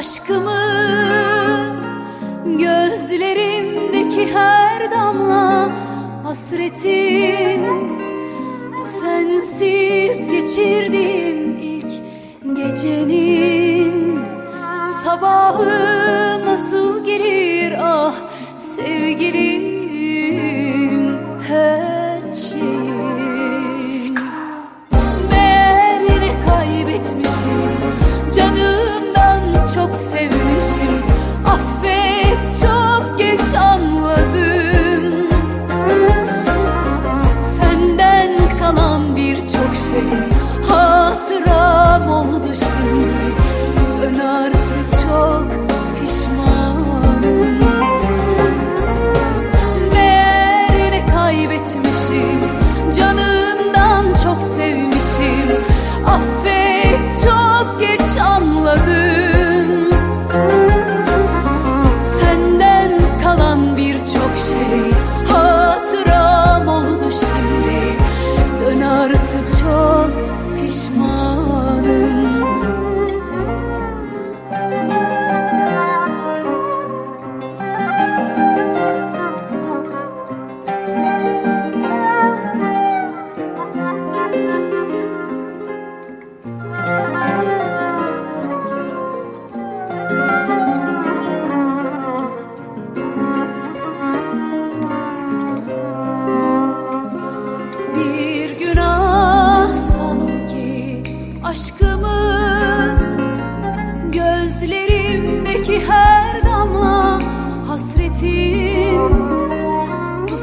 aşkımız Gözlerimdeki her damla hasretim. O sensiz geçirdiğim ilk gecenin sabahı. Hatıram oldu şimdi. Dön artık çok pişmanım. Meğer yine kaybetmişim. Canımdan çok sevmişim. Affet çok geç anladım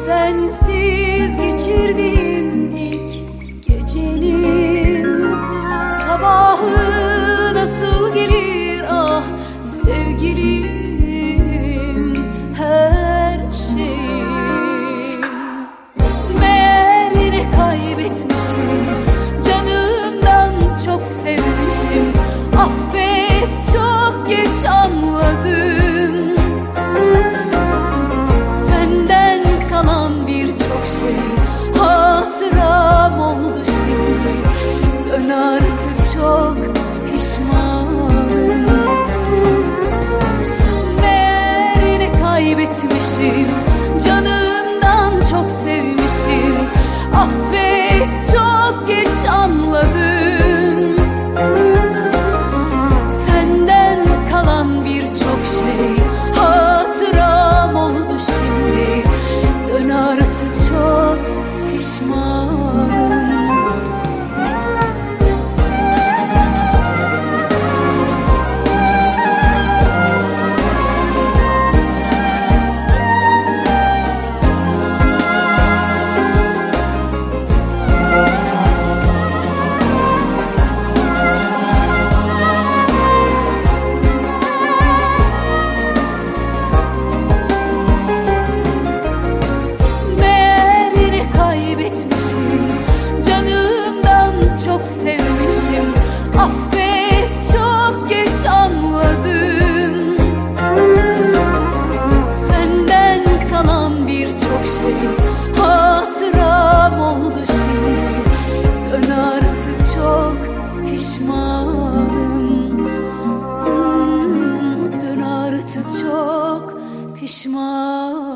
sensiz geçirdiğim ilk gecenin Sabahı nasıl gelir ah sevgilim her şeyim. Meğer yine kaybetmişim Canımdan çok sevmişim. Affet çok geç kaybetmişim Canımdan çok sevmişim. Affet çok geç anladım artık çok pişmanım